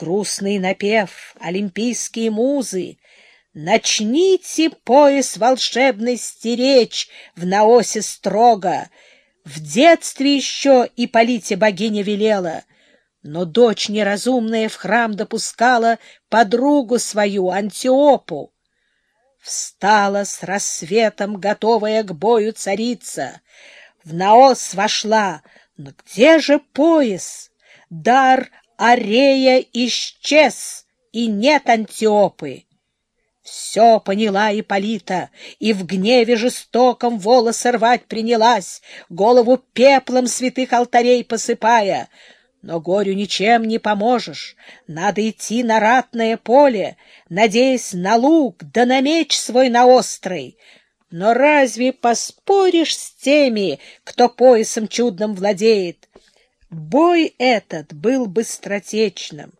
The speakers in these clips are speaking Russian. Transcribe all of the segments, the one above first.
грустный напев, олимпийские музы. Начните пояс волшебный стеречь в наосе строго. В детстве еще и полите богиня велела, но дочь неразумная в храм допускала подругу свою, Антиопу. Встала с рассветом, готовая к бою царица. В наос вошла, но где же пояс? Дар Арея исчез, и нет Антиопы. Все поняла Ипполита, и в гневе жестоком волосы рвать принялась, голову пеплом святых алтарей посыпая. Но горю ничем не поможешь, надо идти на ратное поле, надеясь на лук да на меч свой на острый. Но разве поспоришь с теми, кто поясом чудным владеет? Бой этот был быстротечным.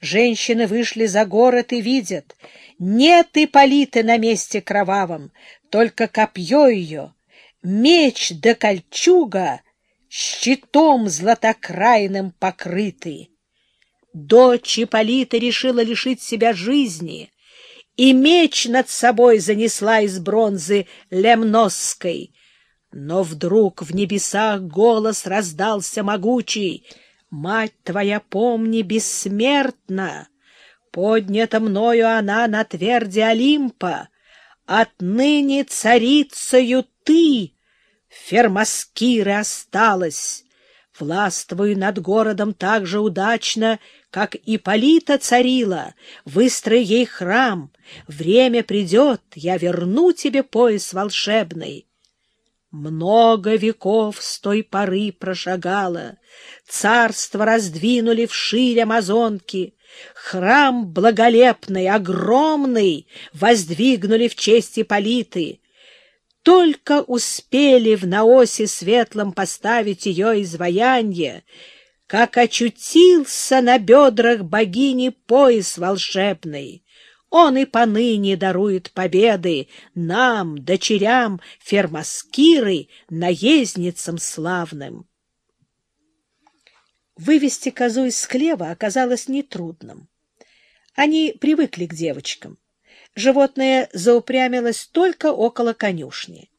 Женщины вышли за город и видят, нет Ипполиты на месте кровавом, только копье ее, меч да кольчуга щитом златокрайным покрыты. Дочь Ипполита решила лишить себя жизни, и меч над собой занесла из бронзы лемносской, но вдруг в небесах голос раздался могучий. «Мать твоя, помни, бессмертна! Поднята мною она на тверди Олимпа. Отныне царицею ты, Фермаскиры, осталась. Властвую над городом так же удачно, как и Полита царила. Выстрой ей храм. Время придет, я верну тебе пояс волшебный. Много веков с той поры прошагало, царство раздвинули вширь амазонки, храм благолепный, огромный воздвигнули в честь Ипполиты. Только успели в наосе светлом поставить ее изваяние, как очутился на бедрах богини пояс волшебный. Он и поныне дарует победы нам, дочерям Фермаскиры, наездницам славным. Вывести козу из склева оказалось нетрудным. Они привыкли к девочкам. Животное заупрямилось только около конюшни.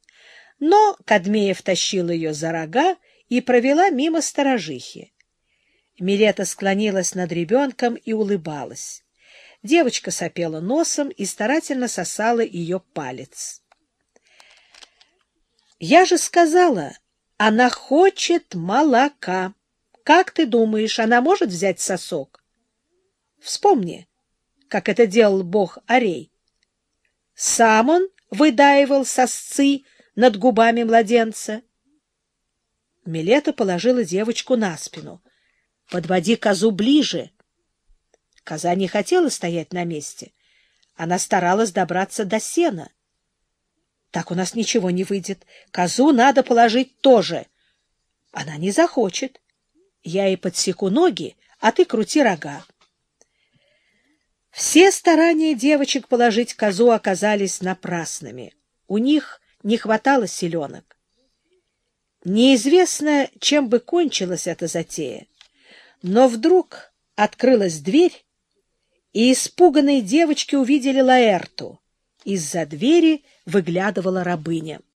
Но Кадмеев тащил ее за рога и провела мимо сторожихи. Милета склонилась над ребенком и улыбалась. Девочка сопела носом и старательно сосала ее палец. «Я же сказала, она хочет молока. Как ты думаешь, она может взять сосок? Вспомни, как это делал бог Арей. Сам он выдаивал сосцы над губами младенца. Милета положила девочку на спину. «Подводи козу ближе». Коза не хотела стоять на месте. Она старалась добраться до сена. Так у нас ничего не выйдет. Козу надо положить тоже. Она не захочет. Я ей подсеку ноги, а ты крути рога. Все старания девочек положить козу оказались напрасными. У них не хватало селенок. Неизвестно, чем бы кончилась эта затея. Но вдруг открылась дверь, и испуганные девочки увидели Лаэрту. Из-за двери выглядывала рабыня.